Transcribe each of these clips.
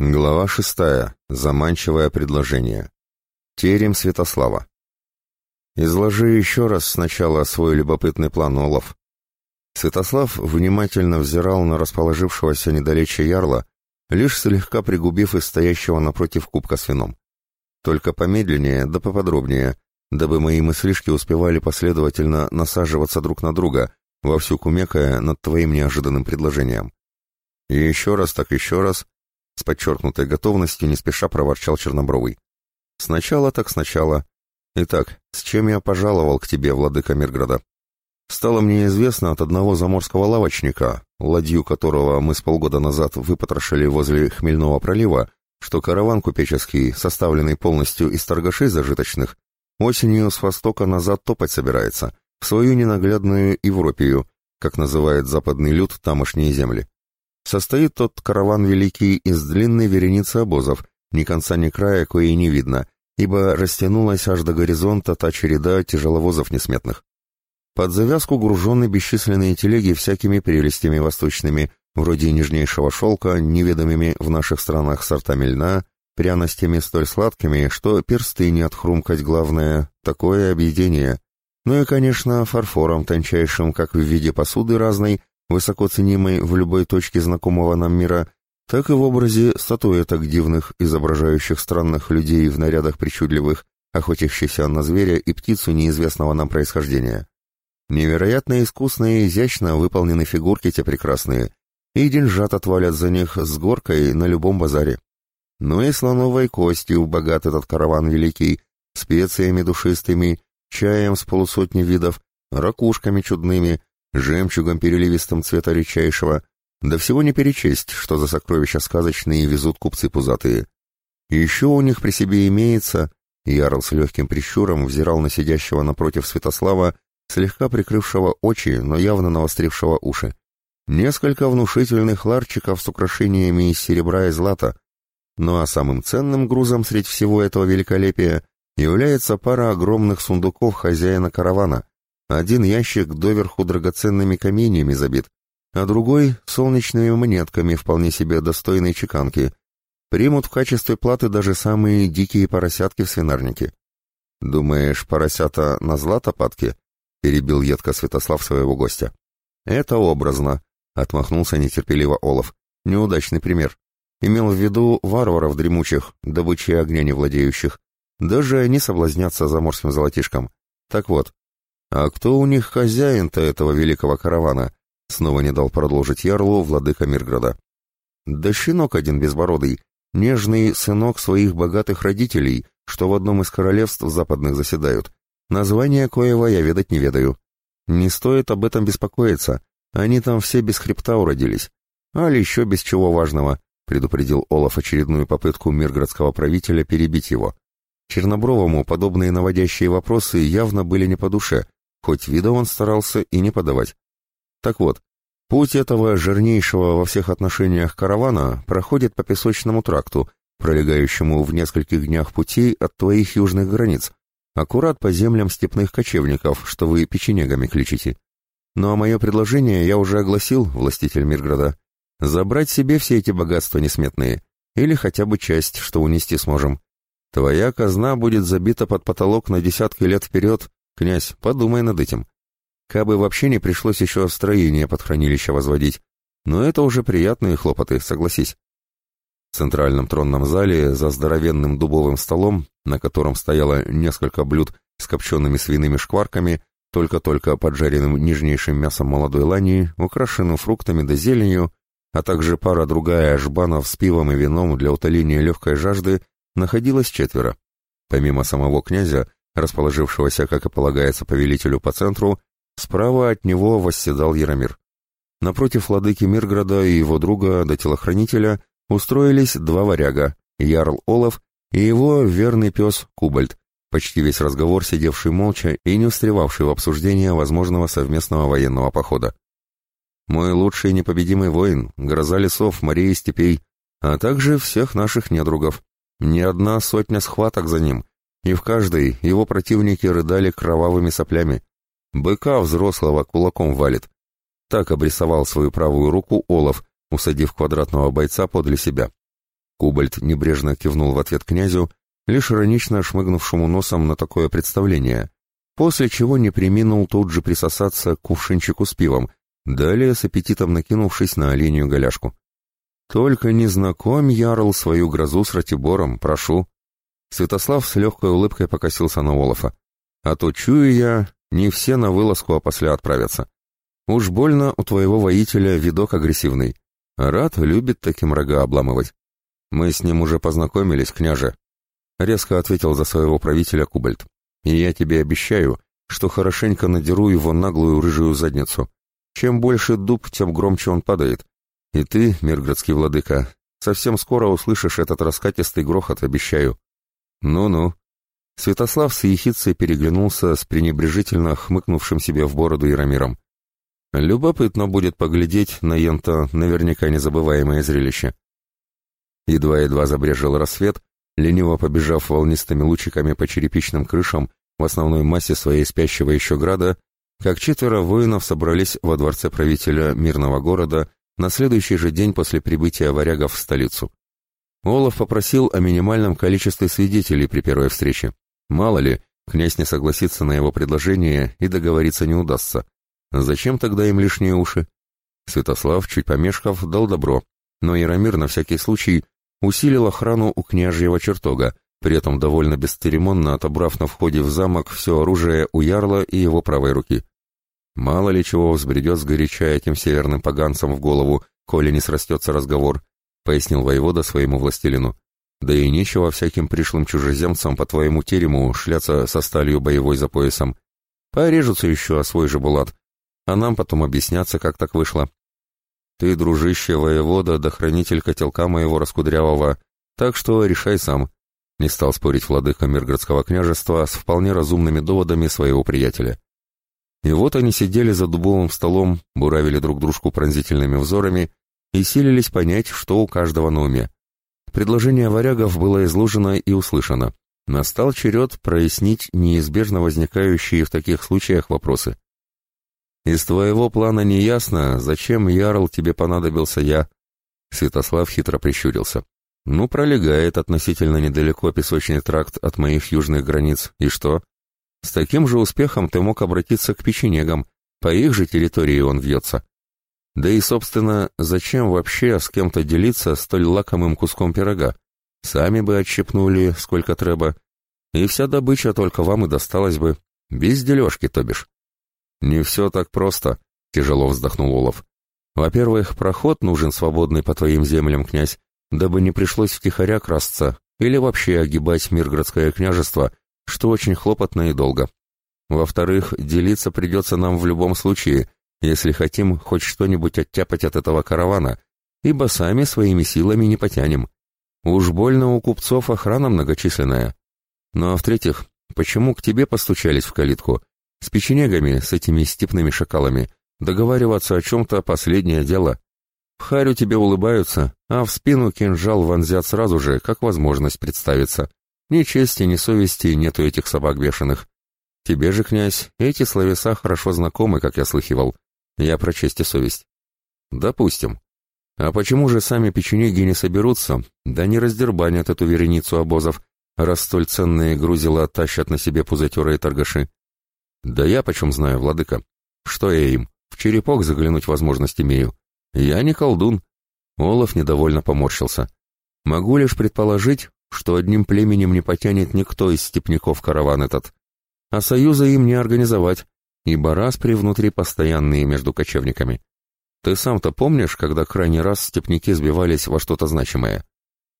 Глава шестая. Заманчивое предложение. Терем Святослава. Изложи еще раз сначала свой любопытный план, Олаф. Святослав внимательно взирал на расположившегося недалече ярла, лишь слегка пригубив из стоящего напротив кубка с вином. Только помедленнее да поподробнее, дабы мои мыслишки успевали последовательно насаживаться друг на друга, вовсю кумекая над твоим неожиданным предложением. И еще раз, так еще раз, с подчеркнутой готовностью не спеша проворчал Чернобровый. «Сначала так сначала. Итак, с чем я пожаловал к тебе, владыка Мирграда? Стало мне известно от одного заморского лавочника, ладью которого мы с полгода назад выпотрошили возле Хмельного пролива, что караван купеческий, составленный полностью из торгашей зажиточных, осенью с востока назад топать собирается, в свою ненаглядную Европию, как называет западный люд тамошние земли. Состоит тот караван великий из длинной вереницы обозов, ни конца ни края кое не видно, ибо растянулась аж до горизонта та череда тяжеловозов несметных. Под завязку гружены бесчисленные телеги всякими прелестями восточными, вроде нежнейшего шелка, неведомыми в наших странах сортами льна, пряностями столь сладкими, что персты не отхрумкать главное, такое объедение. Ну и, конечно, фарфором тончайшим, как в виде посуды разной, высоко ценимой в любой точке знакомого нам мира, так и в образе статуэток дивных, изображающих странных людей в нарядах причудливых, охотящихся на зверя и птицу неизвестного нам происхождения. Невероятно искусно и изящно выполнены фигурки те прекрасные, и деньжат отвалят за них с горкой на любом базаре. Ну и слоновой костью богат этот караван великий, специями душистыми, чаем с полусотни видов, ракушками чудными, жемчугом переливистым цвета редчайшего, да всего не перечесть, что за сокровища сказочные везут купцы пузатые. еще у них при себе имеется, Ярл с легким прищуром взирал на сидящего напротив Святослава, слегка прикрывшего очи, но явно навострившего уши. Несколько внушительных ларчиков с украшениями из серебра и злата, ну а самым ценным грузом среди всего этого великолепия является пара огромных сундуков хозяина каравана, один ящик доверху драгоценными каменьями забит, а другой — солнечными монетками вполне себе достойной чеканки. Примут в качестве платы даже самые дикие поросятки в свинарнике. «Думаешь, поросята на злато падки?» — перебил едко Святослав своего гостя. «Это образно», — отмахнулся нетерпеливо Олов. «Неудачный пример. Имел в виду варваров дремучих, добычей огня не владеющих. Даже они соблазнятся заморским золотишком. Так вот, «А кто у них хозяин-то этого великого каравана?» Снова не дал продолжить ярлу владыка Мирграда. «Да щенок один безбородый, нежный сынок своих богатых родителей, что в одном из королевств западных заседают. Название коего я ведать не ведаю. Не стоит об этом беспокоиться, они там все без хребта уродились. Али еще без чего важного», — предупредил Олаф очередную попытку мирградского правителя перебить его. Чернобровому подобные наводящие вопросы явно были не по душе, хоть вида он старался и не подавать. Так вот, путь этого жирнейшего во всех отношениях каравана проходит по песочному тракту, пролегающему в нескольких днях пути от твоих южных границ, аккурат по землям степных кочевников, что вы печенегами кличите. Ну а мое предложение я уже огласил, властитель Мирграда. Забрать себе все эти богатства несметные, или хотя бы часть, что унести сможем. Твоя казна будет забита под потолок на десятки лет вперед, «Князь, подумай над этим. Кабы вообще не пришлось еще строение под хранилище возводить. Но это уже приятные хлопоты, согласись». В центральном тронном зале за здоровенным дубовым столом, на котором стояло несколько блюд с копчеными свиными шкварками, только-только поджаренным нежнейшим мясом молодой лани, украшенным фруктами да зеленью, а также пара другая жбанов с пивом и вином для утоления легкой жажды, находилось четверо. Помимо самого князя, расположившегося, как и полагается, повелителю по центру, справа от него восседал Яромир. Напротив владыки Мирграда и его друга до телохранителя устроились два варяга, Ярл Олаф и его верный пес Кубальд, почти весь разговор сидевший молча и не встревавший в обсуждение возможного совместного военного похода. «Мой лучший непобедимый воин, гроза лесов, морей и степей, а также всех наших недругов. Не одна сотня схваток за ним, и в каждой его противники рыдали кровавыми соплями. Быка взрослого кулаком валит. Так обрисовал свою правую руку Олаф, усадив квадратного бойца подле себя. Кубальт небрежно кивнул в ответ князю, лишь иронично шмыгнувшему носом на такое представление, после чего не приминул тут же присосаться к кувшинчику с пивом, далее с аппетитом накинувшись на оленью голяшку. «Только не знакомь, Ярл, свою грозу с Ратибором, прошу». Святослав с легкой улыбкой покосился на Олафа. «А то, чую я, не все на вылазку опосля отправятся. Уж больно у твоего воителя видок агрессивный. Рад любит таким рога обламывать. Мы с ним уже познакомились, княже». Резко ответил за своего правителя Кубальт. «И я тебе обещаю, что хорошенько надеру его наглую рыжую задницу. Чем больше дуб, тем громче он падает, и ты, мирградский владыка, совсем скоро услышишь этот раскатистый грохот, обещаю. Ну-ну. Святослав с ехицей переглянулся с пренебрежительно хмыкнувшим себе в бороду Яромиром. Любопытно будет поглядеть на Ента наверняка незабываемое зрелище. Едва-едва забрежил рассвет, лениво побежав волнистыми лучиками по черепичным крышам в основной массе своей спящего еще града, как четверо воинов собрались во дворце правителя мирного города на следующий же день после прибытия варягов в столицу. Олаф попросил о минимальном количестве свидетелей при первой встрече. Мало ли, князь не согласится на его предложение и договориться не удастся. Зачем тогда им лишние уши? Святослав, чуть помешков, дал добро, но Яромир на всякий случай усилил охрану у княжьего чертога, при этом довольно бесцеремонно отобрав на входе в замок все оружие у ярла и его правой руки. Мало ли чего взбредет сгоряча этим северным поганцам в голову, коли не срастется разговор, — пояснил воевода своему властелину. Да и нечего всяким пришлым чужеземцам по твоему терему шляться со сталью боевой за поясом. Порежутся еще о свой же булат, а нам потом объясняться, как так вышло. Ты, дружище, воевода, да хранитель котелка моего раскудрявого, так что решай сам. Не стал спорить владыка Мирградского княжества с вполне разумными доводами своего приятеля. И вот они сидели за дубовым столом, буравили друг дружку пронзительными взорами и силились понять, что у каждого на уме. Предложение варягов было изложено и услышано. Настал черед прояснить неизбежно возникающие в таких случаях вопросы. «Из твоего плана не ясно, зачем, Ярл, тебе понадобился я?» Святослав хитро прищурился. «Ну, пролегает относительно недалеко песочный тракт от моих южных границ, и что? С таким же успехом ты мог обратиться к печенегам, по их же территории он вьется. Да и, собственно, зачем вообще с кем-то делиться столь лакомым куском пирога? Сами бы отщепнули, сколько треба, и вся добыча только вам и досталась бы. Без дележки, то бишь. Не все так просто, тяжело вздохнул Олов. Во-первых, проход нужен свободный по твоим землям, князь, дабы не пришлось втихаря красться или вообще огибать Мирградское княжество — что очень хлопотно и долго. Во-вторых, делиться придется нам в любом случае, если хотим хоть что-нибудь оттяпать от этого каравана, ибо сами своими силами не потянем. Уж больно у купцов охрана многочисленная. Ну а в-третьих, почему к тебе постучались в калитку? С печенегами, с этими степными шакалами. Договариваться о чем-то — последнее дело. В харю тебе улыбаются, а в спину кинжал вонзят сразу же, как возможность представиться. Ни чести, ни совести нету этих собак бешеных. Тебе же, князь, эти словеса хорошо знакомы, как я слыхивал. Я про честь и совесть. Допустим. А почему же сами печенеги не соберутся, да не раздербанят эту вереницу обозов, раз столь ценные грузила тащат на себе пузатеры и торгаши? Да я почем знаю, владыка. Что я им? В черепок заглянуть возможность имею. Я не колдун. Олаф недовольно поморщился. Могу лишь предположить, что одним племенем не потянет никто из степняков караван этот, а союза им не организовать, ибо распри внутри постоянные между кочевниками. Ты сам-то помнишь, когда крайний раз степняки сбивались во что-то значимое?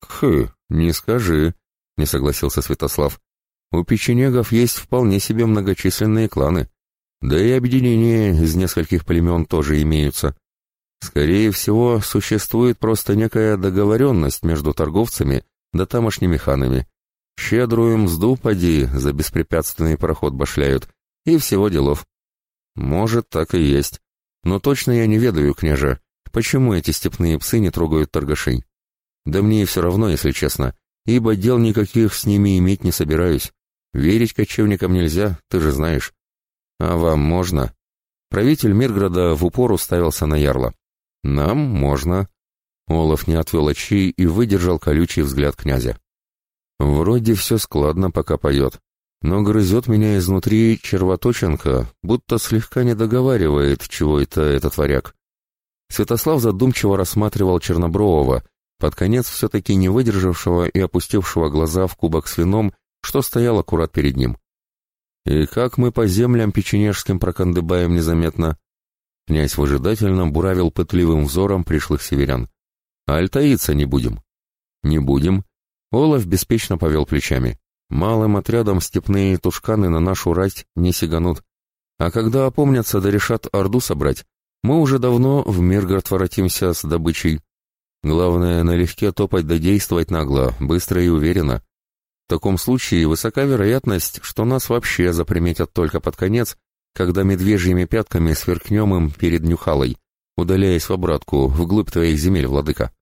Хы, не скажи, не согласился Святослав. У печенегов есть вполне себе многочисленные кланы, да и объединения из нескольких племен тоже имеются. Скорее всего, существует просто некая договоренность между торговцами да тамошними ханами. Щедрую мзду поди за беспрепятственный проход башляют, и всего делов. Может, так и есть. Но точно я не ведаю, княже, почему эти степные псы не трогают торгашей. Да мне и все равно, если честно, ибо дел никаких с ними иметь не собираюсь. Верить кочевникам нельзя, ты же знаешь. А вам можно? Правитель Мирграда в упор уставился на ярла. Нам можно. Олаф не отвел очей и выдержал колючий взгляд князя. Вроде все складно, пока поет, но грызет меня изнутри червоточинка, будто слегка не договаривает, чего это этот варяг. Святослав задумчиво рассматривал Чернобрового, под конец все-таки не выдержавшего и опустившего глаза в кубок с вином, что стоял аккурат перед ним. «И как мы по землям печенежским прокандыбаем незаметно?» Князь выжидательно буравил пытливым взором пришлых северян. «А альтаиться не будем?» «Не будем». Олаф беспечно повел плечами. «Малым отрядом степные тушканы на нашу рать не сиганут. А когда опомнятся да решат Орду собрать, мы уже давно в Миргород воротимся с добычей. Главное, налегке топать да действовать нагло, быстро и уверенно. В таком случае высока вероятность, что нас вообще заприметят только под конец, когда медвежьими пятками сверкнем им перед Нюхалой, удаляясь в обратку, вглубь твоих земель, владыка.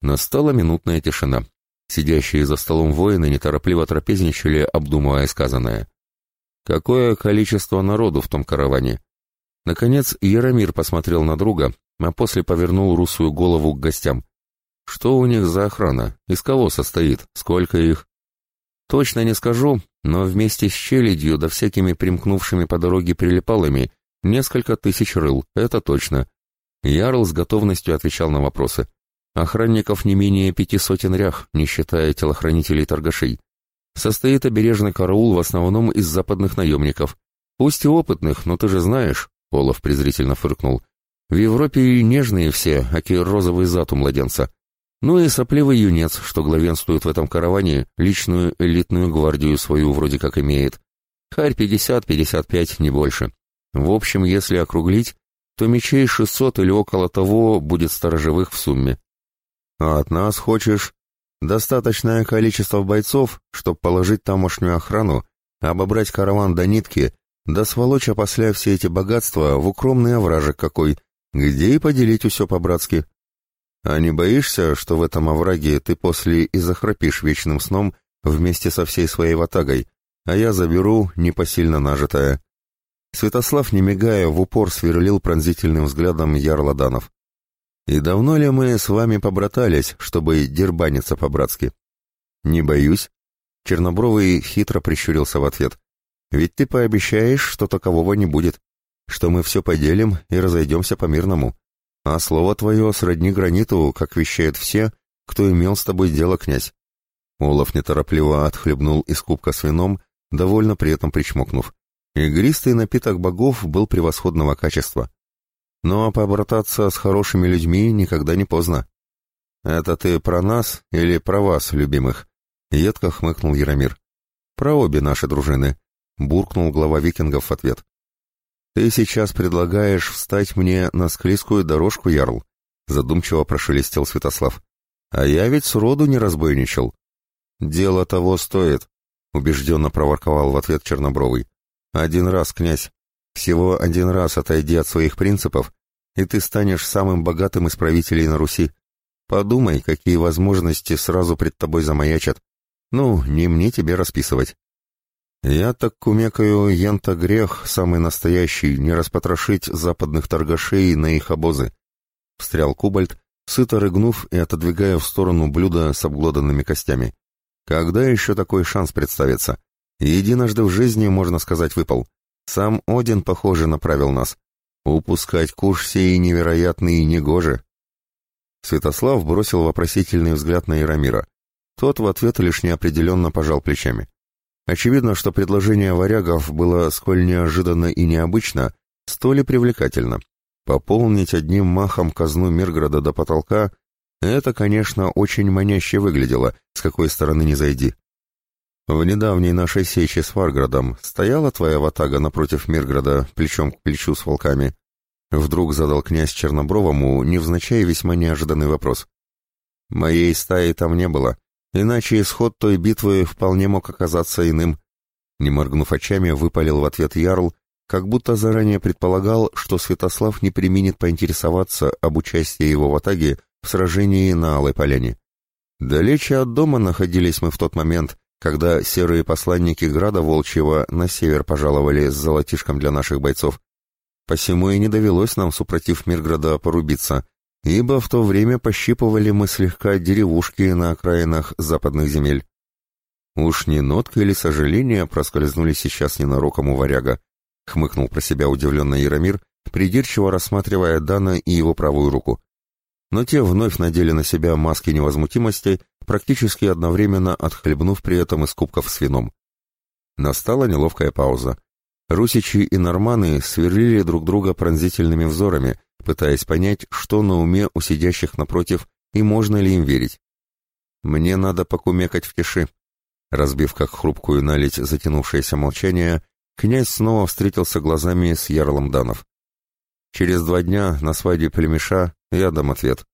Настала минутная тишина. Сидящие за столом воины неторопливо трапезничали, обдумывая сказанное. Какое количество народу в том караване? Наконец Яромир посмотрел на друга, а после повернул русую голову к гостям. Что у них за охрана? Из кого состоит? Сколько их? Точно не скажу, но вместе с челядью да всякими примкнувшими по дороге прилипалами несколько тысяч рыл, это точно. Ярл с готовностью отвечал на вопросы. Охранников не менее пяти сотен рях, не считая телохранителей-торгашей. Состоит обережный караул в основном из западных наемников. Пусть и опытных, но ты же знаешь, — Олаф презрительно фыркнул, — в Европе нежные все, аки розовый зад у младенца. Ну и сопливый юнец, что главенствует в этом караване, личную элитную гвардию свою вроде как имеет. Харь 50-55, не больше. В общем, если округлить, то мечей 600 или около того будет сторожевых в сумме. А от нас хочешь достаточное количество бойцов, чтобы положить тамошнюю охрану, обобрать караван до нитки, да сволочь опосля все эти богатства в укромный овражек какой, где и поделить все по-братски. А не боишься, что в этом овраге ты после и захрапишь вечным сном вместе со всей своей ватагой, а я заберу непосильно нажитое?» Святослав, не мигая, в упор сверлил пронзительным взглядом Ярла Данов. «И давно ли мы с вами побратались, чтобы дербаниться по-братски?» «Не боюсь». Чернобровый хитро прищурился в ответ. «Ведь ты пообещаешь, что такового не будет, что мы все поделим и разойдемся по-мирному. А слово твое сродни граниту, как вещают все, кто имел с тобой дело, князь. Олаф неторопливо отхлебнул из кубка с вином, довольно при этом причмокнув. Игристый напиток богов был превосходного качества. Но побрататься с хорошими людьми никогда не поздно. «Это ты про нас или про вас, любимых?» — едко хмыкнул Яромир. «Про обе наши дружины», — буркнул глава викингов в ответ. «Ты сейчас предлагаешь встать мне на склизкую дорожку, Ярл?» Задумчиво прошелестел Святослав. «А я ведь сроду не разбойничал». «Дело того стоит», — убежденно проворковал в ответ Чернобровый. «Один раз, князь, всего один раз отойди от своих принципов, и ты станешь самым богатым из правителей на Руси. Подумай, какие возможности сразу пред тобой замаячат. Ну, не мне тебе расписывать». «Я так кумекаю, ента грех, самый настоящий, не распотрошить западных торгашей на их обозы», — встрял Кубальт, сыто рыгнув и отодвигая в сторону блюда с обглоданными костями. «Когда еще такой шанс представится? Единожды в жизни, можно сказать, выпал. Сам Один, похоже, направил нас. Упускать куш сей невероятный негоже». Святослав бросил вопросительный взгляд на Ирамира. Тот в ответ лишь неопределенно пожал плечами. Очевидно, что предложение варягов было сколь неожиданно и необычно, столь и привлекательно. Пополнить одним махом казну Мирграда до потолка — это, конечно, очень маняще выглядело, с какой стороны не зайди. В недавней нашей сече с Варградом стояла твоя ватага напротив Мирграда, плечом к плечу с волками? Вдруг задал князь Чернобровому, невзначай весьма неожиданный вопрос. Моей стаи там не было, Иначе исход той битвы вполне мог оказаться иным. Не моргнув очами, выпалил в ответ Ярл, как будто заранее предполагал, что Святослав не применит поинтересоваться об участии его в атаге в сражении на Алой Поляне. Далече от дома находились мы в тот момент, когда серые посланники Града Волчьего на север пожаловали с золотишком для наших бойцов. Посему и не довелось нам, супротив Мирграда, порубиться, ибо в то время пощипывали мы слегка деревушки на окраинах западных земель. Уж не нотка или сожаление проскользнули сейчас ненароком у варяга, хмыкнул про себя удивленно Яромир, придирчиво рассматривая Дана и его правую руку. Но те вновь надели на себя маски невозмутимости, практически одновременно отхлебнув при этом из кубков с вином. Настала неловкая пауза. Русичи и норманы сверлили друг друга пронзительными взорами, пытаясь понять, что на уме у сидящих напротив и можно ли им верить. «Мне надо покумекать в тиши». Разбив как хрупкую налить затянувшееся молчание, князь снова встретился глазами с Ярлом Данов. «Через два дня на свадьбе племеша я дам ответ.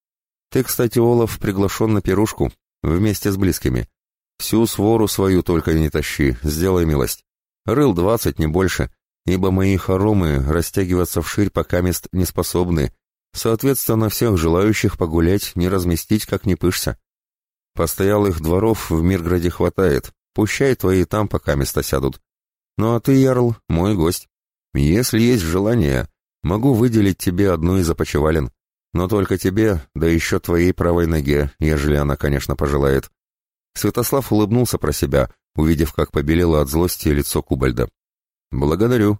Ты, кстати, Олаф, приглашен на пирушку, вместе с близкими. Всю свору свою только не тащи, сделай милость. Рыл двадцать, не больше, ибо мои хоромы растягиваться вширь пока мест не способны, соответственно, всех желающих погулять не разместить, как не пышься. Постоялых дворов в Мирграде хватает, пущай твои там пока места сядут. Ну а ты, Ярл, мой гость. Если есть желание, могу выделить тебе одну из опочивален, но только тебе, да еще твоей правой ноге, ежели она, конечно, пожелает. Святослав улыбнулся про себя, увидев, как побелело от злости лицо Кубальда. «Благодарю».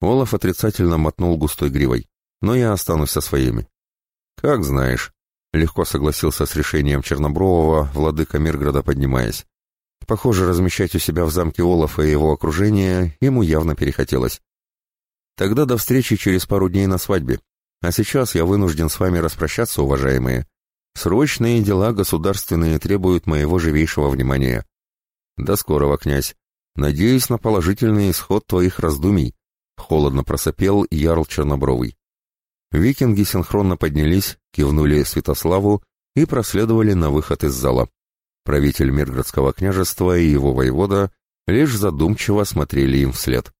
Олаф отрицательно мотнул густой гривой. «Но я останусь со своими». «Как знаешь», — легко согласился с решением Чернобрового, владыка Мирграда, поднимаясь. Похоже, размещать у себя в замке Олафа и его окружение ему явно перехотелось. «Тогда до встречи через пару дней на свадьбе. А сейчас я вынужден с вами распрощаться, уважаемые. Срочные дела государственные требуют моего живейшего внимания. До скорого, князь. Надеюсь на положительный исход твоих раздумий. Холодно просопел Ярл Чернобровый. Викинги синхронно поднялись, кивнули Святославу и проследовали на выход из зала. Правитель Мирградского княжества и его воевода лишь задумчиво смотрели им вслед.